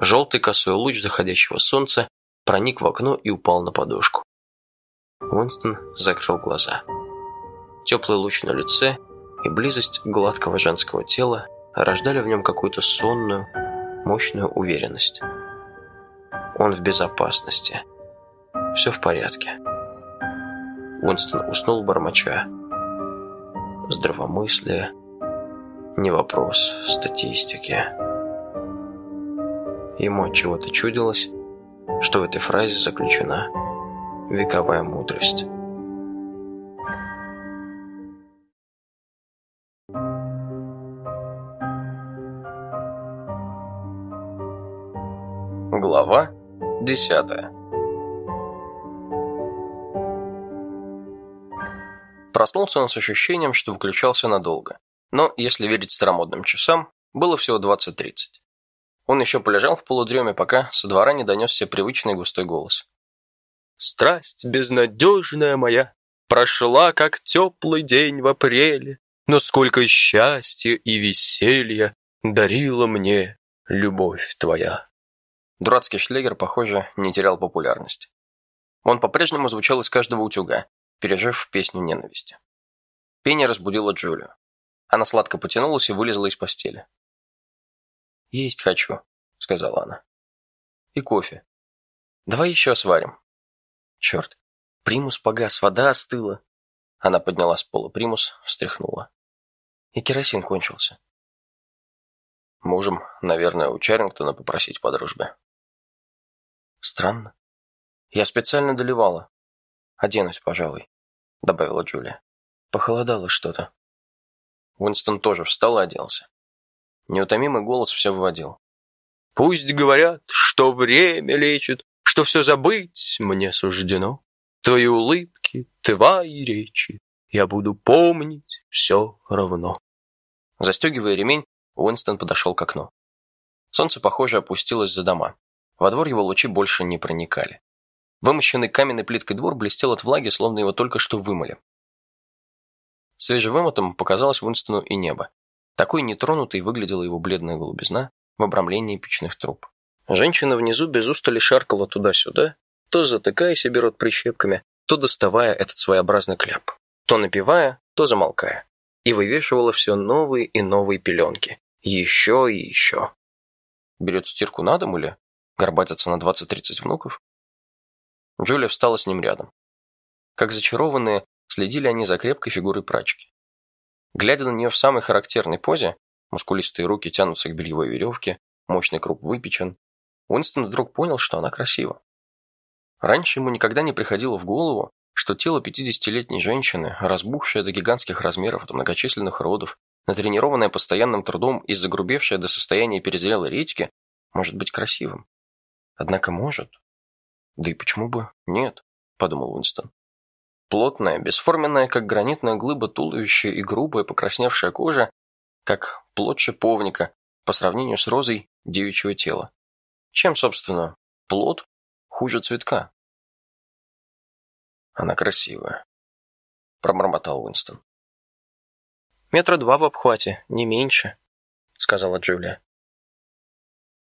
Желтый косой луч заходящего солнца проник в окно и упал на подушку. Уинстон закрыл глаза. Теплый луч на лице и близость гладкого женского тела рождали в нем какую-то сонную, мощную уверенность. Он в безопасности. Все в порядке. Уинстон уснул бормоча. Здравомыслие. Не вопрос статистики. Ему от чего-то чудилось, что в этой фразе заключена вековая мудрость. Глава десятая Проснулся он с ощущением, что выключался надолго. Но, если верить старомодным часам, было всего 20.30. Он еще полежал в полудреме, пока со двора не донесся привычный густой голос. «Страсть безнадежная моя прошла, как теплый день в апреле, но сколько счастья и веселья дарила мне любовь твоя». Дурацкий шлегер, похоже, не терял популярности. Он по-прежнему звучал из каждого утюга, пережив песню ненависти. Пение разбудило Джулию. Она сладко потянулась и вылезла из постели. «Есть хочу», — сказала она. «И кофе. Давай еще сварим». «Черт, примус погас, вода остыла». Она подняла с пола примус, встряхнула. И керосин кончился. Можем, наверное, у Чарингтона попросить по дружбе. Странно. Я специально доливала. Оденусь, пожалуй. — добавила Джулия. «Похолодало что-то». Уинстон тоже встал и оделся. Неутомимый голос все выводил. «Пусть говорят, что время лечит, что все забыть мне суждено. Твои улыбки, твои речи, я буду помнить все равно». Застегивая ремень, Уинстон подошел к окну. Солнце, похоже, опустилось за дома. Во двор его лучи больше не проникали. Вымощенный каменной плиткой двор блестел от влаги, словно его только что вымыли. Свежевымотом показалось Уинстону и небо. Такой нетронутой выглядела его бледная голубизна в обрамлении печных труб. Женщина внизу без устали шаркала туда-сюда, то затыкая себе рот прищепками, то доставая этот своеобразный кляп, то напевая, то замолкая, и вывешивала все новые и новые пеленки. Еще и еще. Берет стирку на дом или горбатится на 20-30 внуков? Джулия встала с ним рядом. Как зачарованные, следили они за крепкой фигурой прачки. Глядя на нее в самой характерной позе, мускулистые руки тянутся к бельевой веревке, мощный круг выпечен, Уинстон вдруг понял, что она красива. Раньше ему никогда не приходило в голову, что тело 50-летней женщины, разбухшее до гигантских размеров от многочисленных родов, натренированное постоянным трудом и загрубевшее до состояния перезрелой редьки, может быть красивым. Однако может. Да и почему бы нет, подумал Уинстон. Плотная, бесформенная, как гранитная глыба туловище и грубая, покрасневшая кожа, как плод шиповника по сравнению с розой девичьего тела. Чем, собственно, плод хуже цветка? Она красивая, пробормотал Уинстон. Метра два в обхвате, не меньше, сказала Джулия.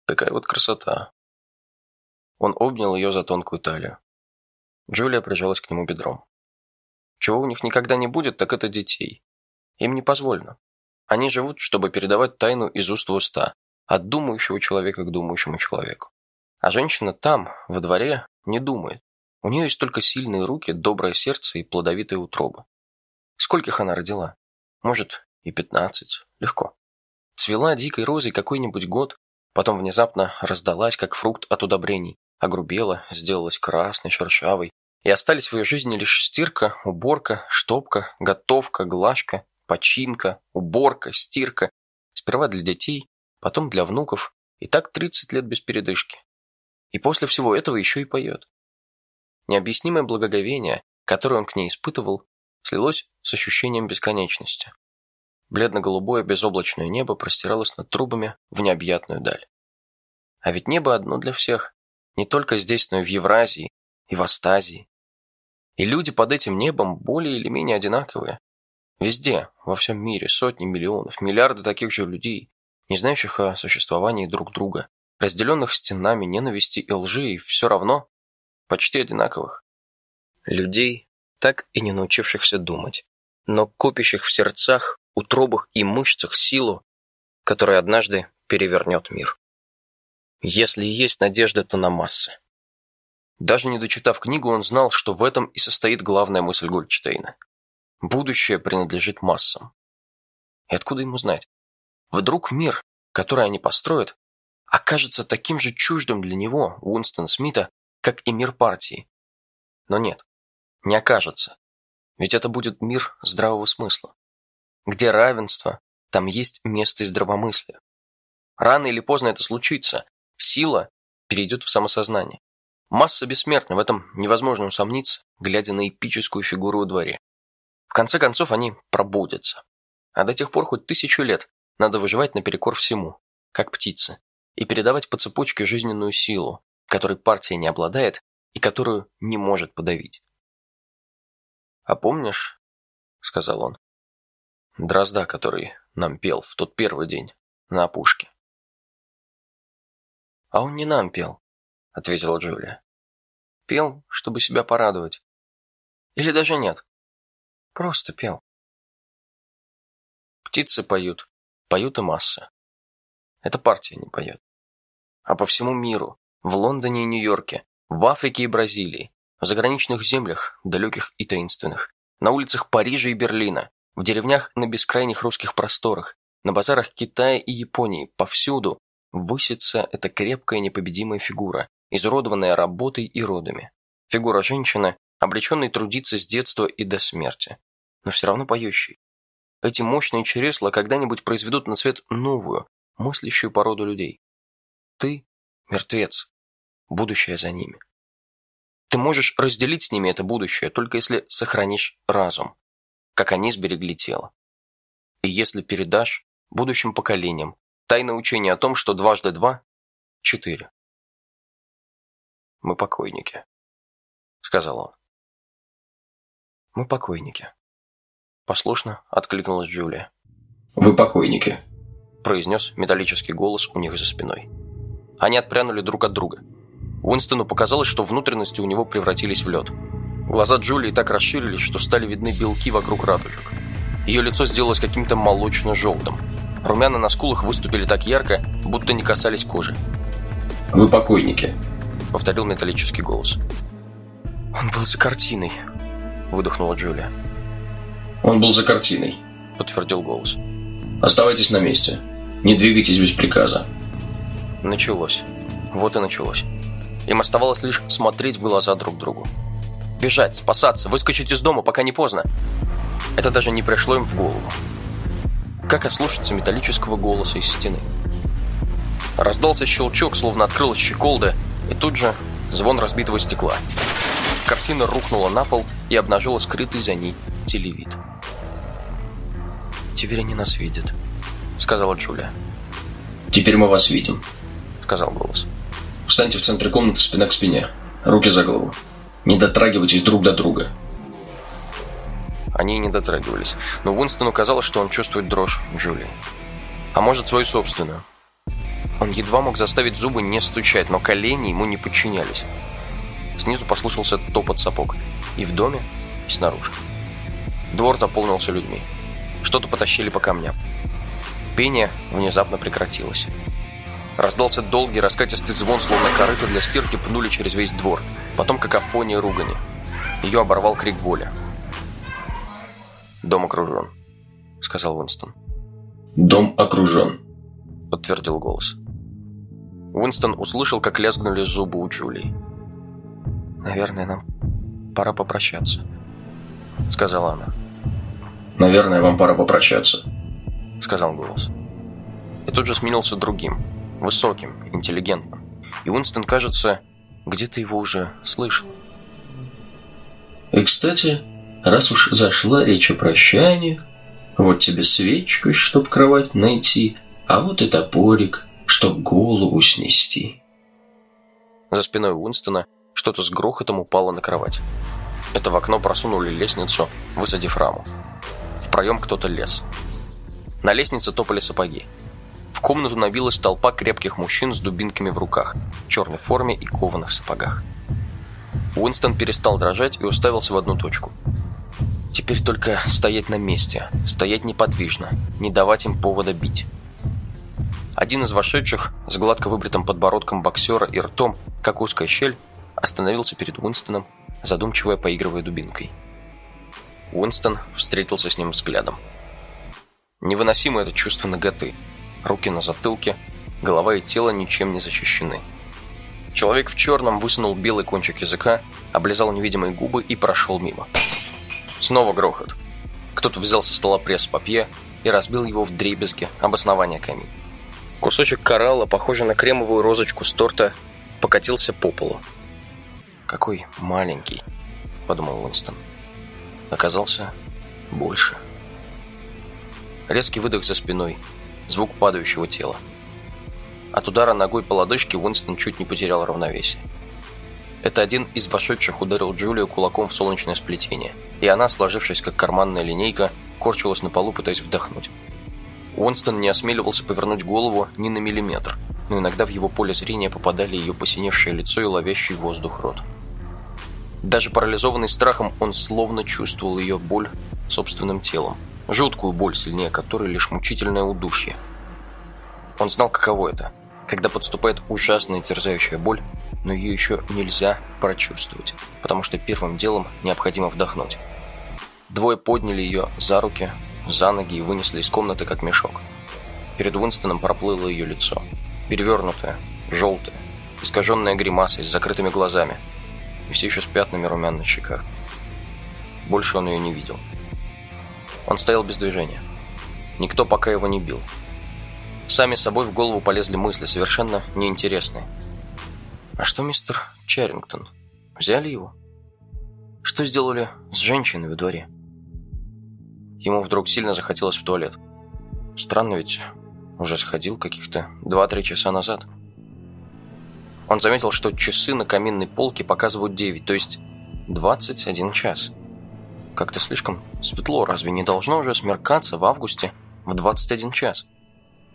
Такая вот красота, он обнял ее за тонкую талию. Джулия прижалась к нему бедром. Чего у них никогда не будет, так это детей. Им не позволено. Они живут, чтобы передавать тайну из уст в уста, от думающего человека к думающему человеку. А женщина там, во дворе, не думает. У нее есть только сильные руки, доброе сердце и плодовитая утроба. Скольких она родила? Может, и пятнадцать. Легко. Цвела дикой розой какой-нибудь год, потом внезапно раздалась, как фрукт от удобрений, огрубела, сделалась красной, шершавой, и остались в ее жизни лишь стирка, уборка, штопка, готовка, глажка, починка, уборка, стирка. Сперва для детей, потом для внуков, и так 30 лет без передышки. И после всего этого еще и поет. Необъяснимое благоговение, которое он к ней испытывал, слилось с ощущением бесконечности. Бледно-голубое безоблачное небо простиралось над трубами в необъятную даль. А ведь небо одно для всех, не только здесь, но и в Евразии, и в Астазии. И люди под этим небом более или менее одинаковые. Везде, во всем мире, сотни миллионов, миллиарды таких же людей, не знающих о существовании друг друга, разделенных стенами ненависти и лжи, и все равно почти одинаковых. Людей, так и не научившихся думать, но копящих в сердцах, утробах и мышцах силу, которая однажды перевернет мир. Если есть надежда, то на массы. Даже не дочитав книгу, он знал, что в этом и состоит главная мысль Гольдштейна. Будущее принадлежит массам. И откуда ему знать? Вдруг мир, который они построят, окажется таким же чуждым для него, Уинстона Смита, как и мир партии. Но нет, не окажется. Ведь это будет мир здравого смысла. Где равенство, там есть место и здравомыслия. Рано или поздно это случится. Сила перейдет в самосознание. Масса бессмертна, в этом невозможно усомниться, глядя на эпическую фигуру во дворе. В конце концов, они пробудятся. А до тех пор хоть тысячу лет надо выживать наперекор всему, как птицы, и передавать по цепочке жизненную силу, которой партия не обладает и которую не может подавить. «А помнишь, — сказал он, — дрозда, который нам пел в тот первый день на опушке?» «А он не нам пел», — ответила Джулия. «Пел, чтобы себя порадовать. Или даже нет. Просто пел». Птицы поют, поют и масса. Эта партия не поет. А по всему миру, в Лондоне и Нью-Йорке, в Африке и Бразилии, в заграничных землях, далеких и таинственных, на улицах Парижа и Берлина, в деревнях на бескрайних русских просторах, на базарах Китая и Японии, повсюду высится эта крепкая непобедимая фигура, изуродованная работой и родами. Фигура женщины, обреченной трудиться с детства и до смерти, но все равно поющей, эти мощные чересла когда-нибудь произведут на свет новую, мыслящую породу людей. Ты – мертвец. Будущее за ними. Ты можешь разделить с ними это будущее, только если сохранишь разум, как они сберегли тело. И если передашь будущим поколениям тайное учение о том, что дважды два – четыре. «Мы покойники», – сказал он. «Мы покойники». Послушно откликнулась Джулия. «Вы покойники», – произнес металлический голос у них за спиной. Они отпрянули друг от друга. Уинстону показалось, что внутренности у него превратились в лед. Глаза Джулии так расширились, что стали видны белки вокруг радужек. Ее лицо сделалось каким-то молочно-желтым. Румяна на скулах выступили так ярко, будто не касались кожи. «Вы покойники», — повторил металлический голос. «Он был за картиной», — выдохнула Джулия. Он был за картиной, подтвердил голос. Оставайтесь на месте. Не двигайтесь без приказа. Началось. Вот и началось. Им оставалось лишь смотреть в глаза друг другу. Бежать, спасаться, выскочить из дома, пока не поздно. Это даже не пришло им в голову. Как ослушаться металлического голоса из стены? Раздался щелчок, словно открылась щеколда, и тут же звон разбитого стекла. Картина рухнула на пол и обнажила скрытый за ней телевид. «Теперь они нас видят», — сказала Джулия. «Теперь мы вас видим», — сказал голос. «Встаньте в центре комнаты спина к спине, руки за голову. Не дотрагивайтесь друг до друга». Они не дотрагивались, но Уинстону казалось, что он чувствует дрожь Джулии. А может, свою собственную. Он едва мог заставить зубы не стучать, но колени ему не подчинялись. Снизу послышался топот сапог. И в доме, и снаружи. Двор заполнился людьми. Что-то потащили по камням. Пение внезапно прекратилось. Раздался долгий раскатистый звон, словно корыто для стирки пнули через весь двор. Потом какофония ругани. Ее оборвал крик боли. «Дом окружен», — сказал Уинстон. «Дом окружен», — подтвердил голос. Уинстон услышал, как лязгнули зубы у Джулии. «Наверное, нам пора попрощаться», — сказала она. «Наверное, вам пора попрощаться», — сказал голос. И тут же сменился другим, высоким, интеллигентным. И Уинстон, кажется, где-то его уже слышал. «И, кстати, раз уж зашла речь о прощании, вот тебе свечка, чтоб кровать найти, а вот и топорик, чтоб голову снести». За спиной Уинстона что-то с грохотом упало на кровать. Это в окно просунули лестницу, высадив раму. В проем кто-то лез. На лестнице топали сапоги. в комнату набилась толпа крепких мужчин с дубинками в руках, в черной форме и кованых сапогах. Уинстон перестал дрожать и уставился в одну точку. Теперь только стоять на месте, стоять неподвижно, не давать им повода бить. Один из вошедших, с гладко выбритым подбородком боксера и ртом, как узкая щель, остановился перед Уинстоном, задумчиво поигрывая дубинкой. Уинстон встретился с ним взглядом. Невыносимо это чувство наготы. Руки на затылке, голова и тело ничем не защищены. Человек в черном высунул белый кончик языка, облизал невидимые губы и прошел мимо. Снова грохот. Кто-то взял со стола пресс-папье и разбил его в дребезги об основание камин. Кусочек коралла, похожий на кремовую розочку с торта, покатился по полу. «Какой маленький», — подумал Уинстон. Оказался больше. Резкий выдох за спиной, звук падающего тела. От удара ногой по лодыжке Уинстон чуть не потерял равновесие. Это один из вошедших ударил Джулию кулаком в солнечное сплетение, и она, сложившись как карманная линейка, корчилась на полу, пытаясь вдохнуть. Уинстон не осмеливался повернуть голову ни на миллиметр, но иногда в его поле зрения попадали ее посиневшее лицо и ловящий воздух рот. Даже парализованный страхом, он словно чувствовал ее боль собственным телом, жуткую боль, сильнее которой лишь мучительное удушье. Он знал, каково это, когда подступает ужасная терзающая боль, но ее еще нельзя прочувствовать, потому что первым делом необходимо вдохнуть. Двое подняли ее за руки, за ноги и вынесли из комнаты как мешок. Перед Уинстоном проплыло ее лицо. Перевернутое, желтое, искаженное гримасой с закрытыми глазами и все еще с пятнами румян на щеках. Больше он ее не видел. Он стоял без движения. Никто пока его не бил. Сами собой в голову полезли мысли, совершенно неинтересные. А что мистер Чарингтон? Взяли его? Что сделали с женщиной во дворе? Ему вдруг сильно захотелось в туалет. Странно ведь, уже сходил каких-то 2-3 часа назад. Он заметил, что часы на каминной полке показывают 9, то есть 21 час. Как-то слишком светло, разве не должно уже смеркаться в августе в 21 час?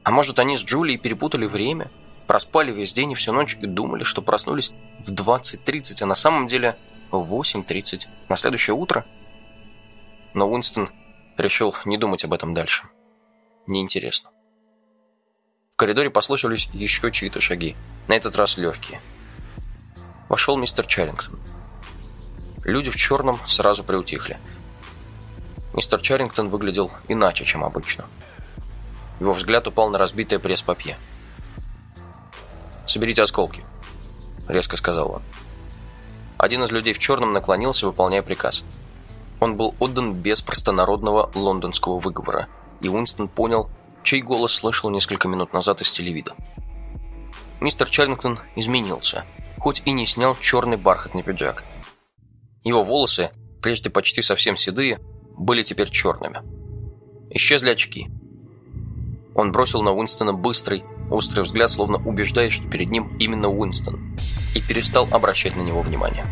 А может, они с Джулией перепутали время, проспали весь день и всю ночь и думали, что проснулись в 20.30, а на самом деле в 8.30 на следующее утро? Но Уинстон решил не думать об этом дальше. Неинтересно. В коридоре послышались еще чьи-то шаги, на этот раз легкие. Вошел мистер Чарингтон. Люди в черном сразу приутихли. Мистер Чарингтон выглядел иначе, чем обычно. Его взгляд упал на разбитое пресс-папье. «Соберите осколки», — резко сказал он. Один из людей в черном наклонился, выполняя приказ. Он был отдан без простонародного лондонского выговора, и Уинстон понял, чей голос слышал несколько минут назад из телевида. Мистер Чарльтон изменился, хоть и не снял черный бархатный пиджак. Его волосы, прежде почти совсем седые, были теперь черными. Исчезли очки, он бросил на Уинстона быстрый, острый взгляд, словно убеждаясь, что перед ним именно Уинстон, и перестал обращать на него внимание.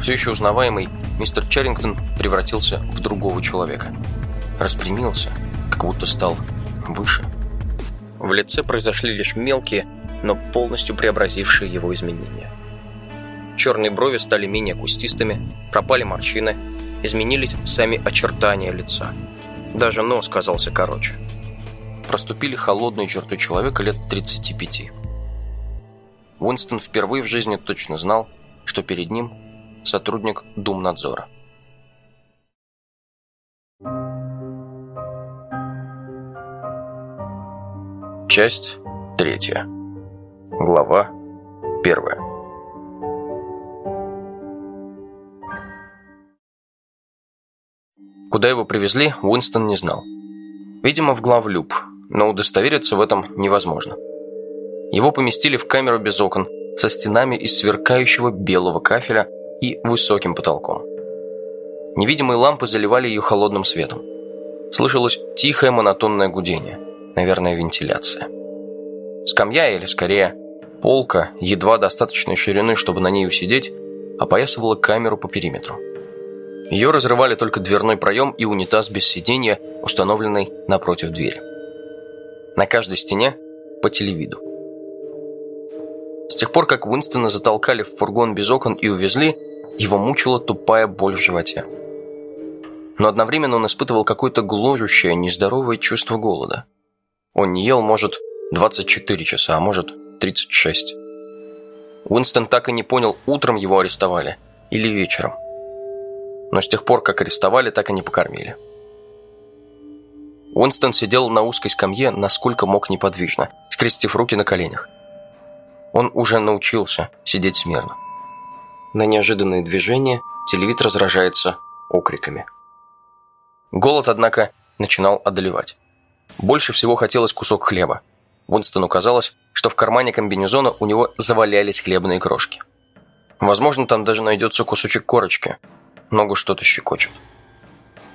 Все еще узнаваемый, мистер Чаррингтон превратился в другого человека. Распрямился, как будто стал выше. В лице произошли лишь мелкие, но полностью преобразившие его изменения. Черные брови стали менее кустистыми, пропали морщины, изменились сами очертания лица. Даже нос казался короче проступили холодные черты человека лет 35. Уинстон впервые в жизни точно знал, что перед ним сотрудник Думнадзора. Часть третья. Глава первая. Куда его привезли, Уинстон не знал. Видимо, в главлюб, но удостовериться в этом невозможно. Его поместили в камеру без окон, со стенами из сверкающего белого кафеля и высоким потолком. Невидимые лампы заливали ее холодным светом. Слышалось тихое монотонное гудение, наверное, вентиляция. Скамья, или скорее полка, едва достаточной ширины, чтобы на ней усидеть, опоясывала камеру по периметру. Ее разрывали только дверной проем и унитаз без сиденья, установленный напротив двери. На каждой стене по телевиду. С тех пор, как Уинстона затолкали в фургон без окон и увезли, его мучила тупая боль в животе. Но одновременно он испытывал какое-то гложущее, нездоровое чувство голода. Он не ел, может, 24 часа, а может, 36. Уинстон так и не понял, утром его арестовали или вечером. Но с тех пор, как арестовали, так и не покормили. Уинстон сидел на узкой скамье, насколько мог неподвижно, скрестив руки на коленях. Он уже научился сидеть смирно. На неожиданные движения телевид разражается окриками. Голод, однако, начинал одолевать. Больше всего хотелось кусок хлеба. Уинстону казалось, что в кармане комбинезона у него завалялись хлебные крошки. Возможно, там даже найдется кусочек корочки. Ногу что-то щекочет.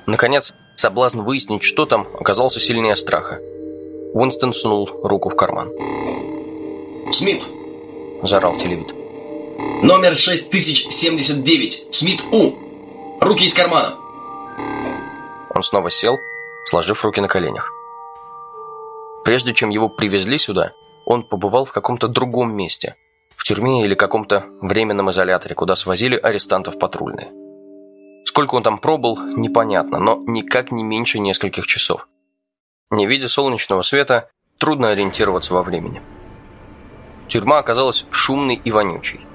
Наконец, соблазн выяснить, что там, оказался сильнее страха. Уинстон сунул руку в карман. «Смит!» – заорал телевид. «Номер 6079! Смит У! Руки из кармана!» Он снова сел, сложив руки на коленях. Прежде чем его привезли сюда, он побывал в каком-то другом месте, в тюрьме или каком-то временном изоляторе, куда свозили арестантов патрульные. Сколько он там пробыл, непонятно, но никак не меньше нескольких часов. Не видя солнечного света, трудно ориентироваться во времени. Тюрьма оказалась шумной и вонючей.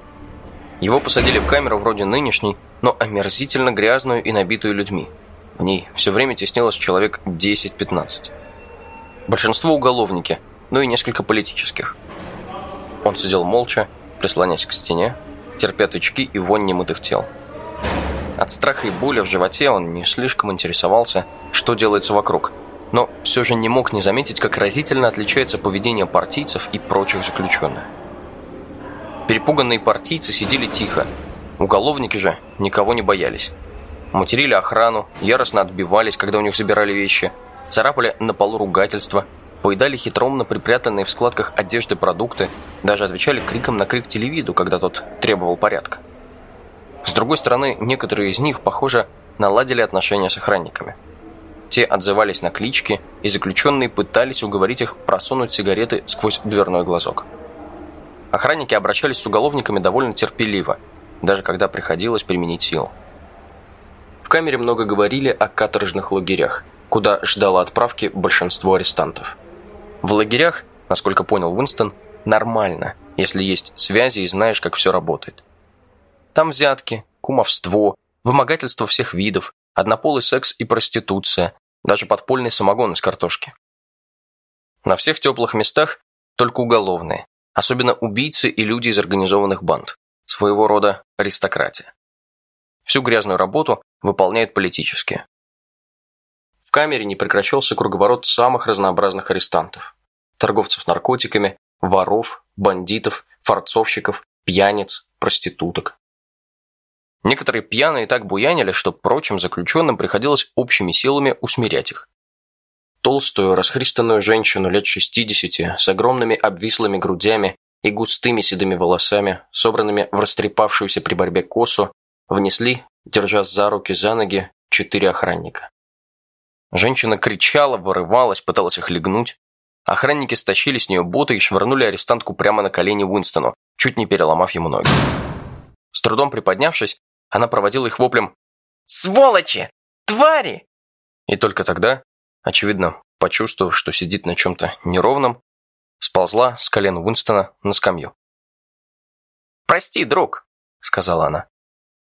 Его посадили в камеру вроде нынешней, но омерзительно грязную и набитую людьми. В ней все время теснилось человек 10-15. Большинство уголовники, но и несколько политических. Он сидел молча, прислонясь к стене, терпя тычки и вонь немытых тел. От страха и боли в животе он не слишком интересовался, что делается вокруг, но все же не мог не заметить, как разительно отличается поведение партийцев и прочих заключенных. Перепуганные партийцы сидели тихо, уголовники же никого не боялись. Материли охрану, яростно отбивались, когда у них забирали вещи, царапали на полу ругательства, поедали хитромно припрятанные в складках одежды продукты, даже отвечали криком на крик телевиду, когда тот требовал порядка. С другой стороны, некоторые из них, похоже, наладили отношения с охранниками. Те отзывались на клички, и заключенные пытались уговорить их просунуть сигареты сквозь дверной глазок. Охранники обращались с уголовниками довольно терпеливо, даже когда приходилось применить силу. В камере много говорили о каторжных лагерях, куда ждало отправки большинство арестантов. В лагерях, насколько понял Уинстон, нормально, если есть связи и знаешь, как все работает. Там взятки, кумовство, вымогательство всех видов, однополый секс и проституция, даже подпольный самогон из картошки. На всех теплых местах только уголовные, особенно убийцы и люди из организованных банд, своего рода аристократия. Всю грязную работу выполняют политические. В камере не прекращался круговорот самых разнообразных арестантов. Торговцев наркотиками, воров, бандитов, форцовщиков, пьяниц, проституток. Некоторые пьяные так буянили, что прочим заключенным приходилось общими силами усмирять их. Толстую, расхристанную женщину лет 60 с огромными обвислыми грудями и густыми седыми волосами, собранными в растрепавшуюся при борьбе косу, внесли, держа за руки за ноги, четыре охранника. Женщина кричала, вырывалась, пыталась их легнуть. Охранники стащили с нее боты и швырнули арестантку прямо на колени Уинстону, чуть не переломав ему ноги. С трудом приподнявшись, она проводила их воплем «Сволочи! Твари!» И только тогда, очевидно, почувствовав, что сидит на чем-то неровном, сползла с колен Уинстона на скамью. «Прости, друг», — сказала она.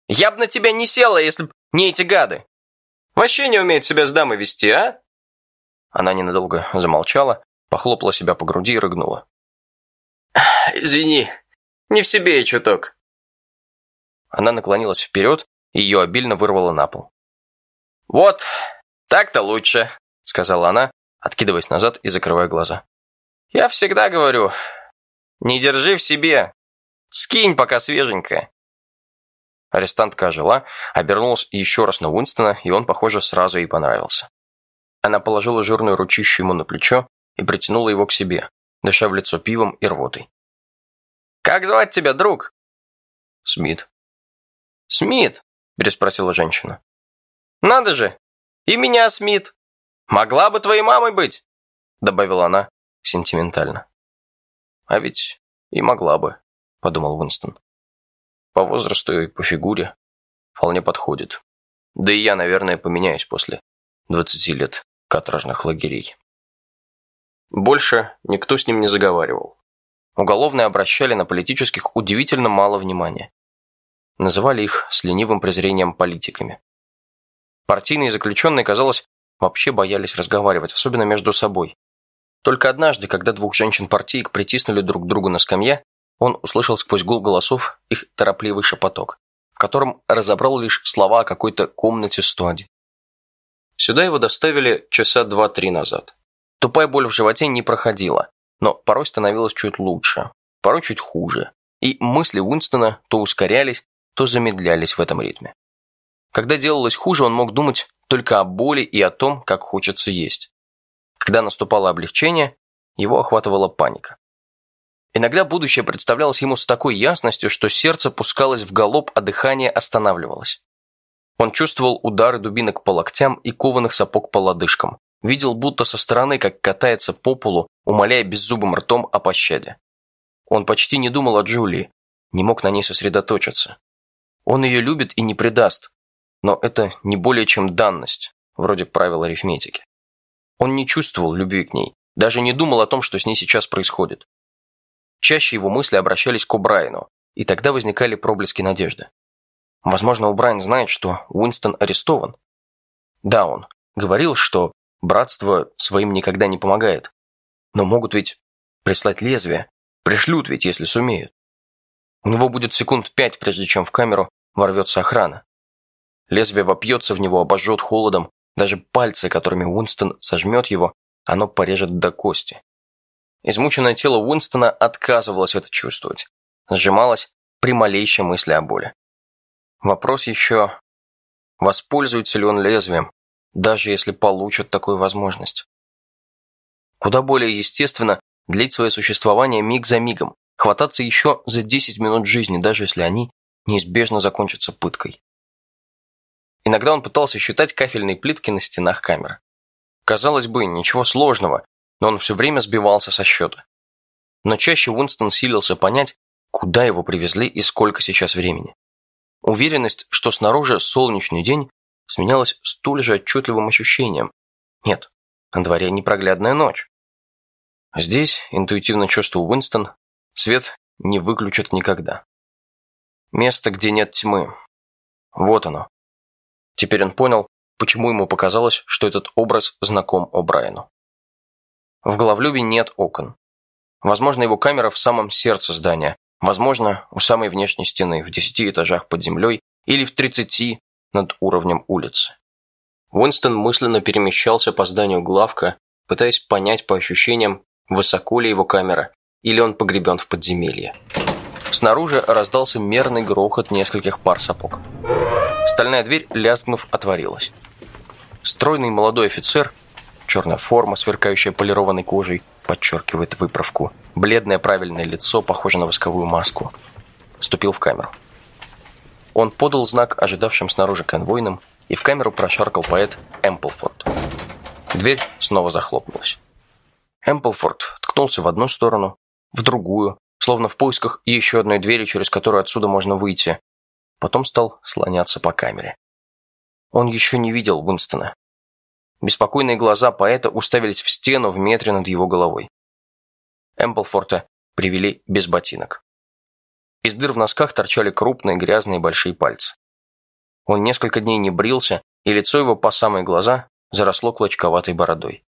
«Я б на тебя не села, если б не эти гады. Вообще не умеют себя с дамой вести, а?» Она ненадолго замолчала, похлопала себя по груди и рыгнула. «Извини, не в себе я чуток. Она наклонилась вперед, и ее обильно вырвало на пол. «Вот, так-то лучше», — сказала она, откидываясь назад и закрывая глаза. «Я всегда говорю, не держи в себе, скинь, пока свеженькая». Арестантка ожила, обернулась еще раз на Уинстона, и он, похоже, сразу ей понравился. Она положила жирную ручищу ему на плечо и притянула его к себе, дыша в лицо пивом и рвотой. «Как звать тебя, друг?» «Смит», «Смит?» – переспросила женщина. «Надо же! И меня Смит! Могла бы твоей мамой быть!» – добавила она сентиментально. А ведь и могла бы, подумал Уинстон. По возрасту и по фигуре вполне подходит. Да и я, наверное, поменяюсь после 20 лет каторжных лагерей. Больше никто с ним не заговаривал. Уголовные обращали на политических удивительно мало внимания. Называли их с ленивым презрением политиками. Партийные заключенные, казалось, вообще боялись разговаривать, особенно между собой. Только однажды, когда двух женщин-партиек притиснули друг к другу на скамье, он услышал сквозь гул голосов их торопливый шепоток, в котором разобрал лишь слова о какой-то комнате 101. Сюда его доставили часа два-три назад. Тупая боль в животе не проходила, но порой становилось чуть лучше, порой чуть хуже, и мысли Уинстона то ускорялись, то замедлялись в этом ритме. Когда делалось хуже, он мог думать только о боли и о том, как хочется есть. Когда наступало облегчение, его охватывала паника. Иногда будущее представлялось ему с такой ясностью, что сердце пускалось в галоп, а дыхание останавливалось. Он чувствовал удары дубинок по локтям и кованых сапог по лодыжкам. Видел будто со стороны, как катается по полу, умоляя беззубым ртом о пощаде. Он почти не думал о Джулии, не мог на ней сосредоточиться. Он ее любит и не предаст, но это не более чем данность, вроде правил арифметики. Он не чувствовал любви к ней, даже не думал о том, что с ней сейчас происходит. Чаще его мысли обращались к О'Брайену, и тогда возникали проблески надежды. Возможно, О'Брайен знает, что Уинстон арестован. Да, он говорил, что братство своим никогда не помогает. Но могут ведь прислать лезвие, пришлют ведь, если сумеют. У него будет секунд пять, прежде чем в камеру ворвется охрана. Лезвие вопьется в него, обожжет холодом, даже пальцы, которыми Уинстон сожмет его, оно порежет до кости. Измученное тело Уинстона отказывалось это чувствовать. Сжималось при малейшей мысли о боли. Вопрос еще, воспользуется ли он лезвием, даже если получит такую возможность. Куда более естественно длить свое существование миг за мигом, хвататься еще за 10 минут жизни, даже если они неизбежно закончатся пыткой. Иногда он пытался считать кафельные плитки на стенах камеры. Казалось бы, ничего сложного, но он все время сбивался со счета. Но чаще Уинстон силился понять, куда его привезли и сколько сейчас времени. Уверенность, что снаружи солнечный день, сменялась столь же отчетливым ощущением. Нет, на дворе непроглядная ночь. Здесь, интуитивно чувствовал Уинстон, свет не выключат никогда. Место, где нет тьмы. Вот оно. Теперь он понял, почему ему показалось, что этот образ знаком О'Брайену. В главлюбе нет окон. Возможно, его камера в самом сердце здания, возможно, у самой внешней стены, в десяти этажах под землей или в тридцати над уровнем улицы. Уинстон мысленно перемещался по зданию главка, пытаясь понять по ощущениям, высоко ли его камера, или он погребен в подземелье. Снаружи раздался мерный грохот нескольких пар сапог. Стальная дверь, лязгнув, отворилась. Стройный молодой офицер – Черная форма, сверкающая полированной кожей, подчеркивает выправку. Бледное правильное лицо, похоже на восковую маску. Ступил в камеру. Он подал знак ожидавшим снаружи конвойным, и в камеру прошаркал поэт Эмплфорд. Дверь снова захлопнулась. Эмплфорд ткнулся в одну сторону, в другую, словно в поисках еще одной двери, через которую отсюда можно выйти. Потом стал слоняться по камере. Он еще не видел Уинстона, Беспокойные глаза поэта уставились в стену в метре над его головой. Эмплфорта привели без ботинок. Из дыр в носках торчали крупные грязные большие пальцы. Он несколько дней не брился, и лицо его по самые глаза заросло клочковатой бородой.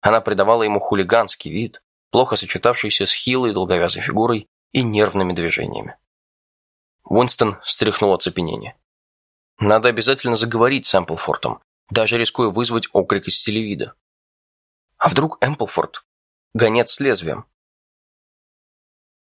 Она придавала ему хулиганский вид, плохо сочетавшийся с хилой долговязой фигурой и нервными движениями. Уинстон стряхнул оцепенение. Надо обязательно заговорить с Эмплфортом, даже рискуя вызвать окрик из телевида. А вдруг Эмплфорд – гонец с лезвием?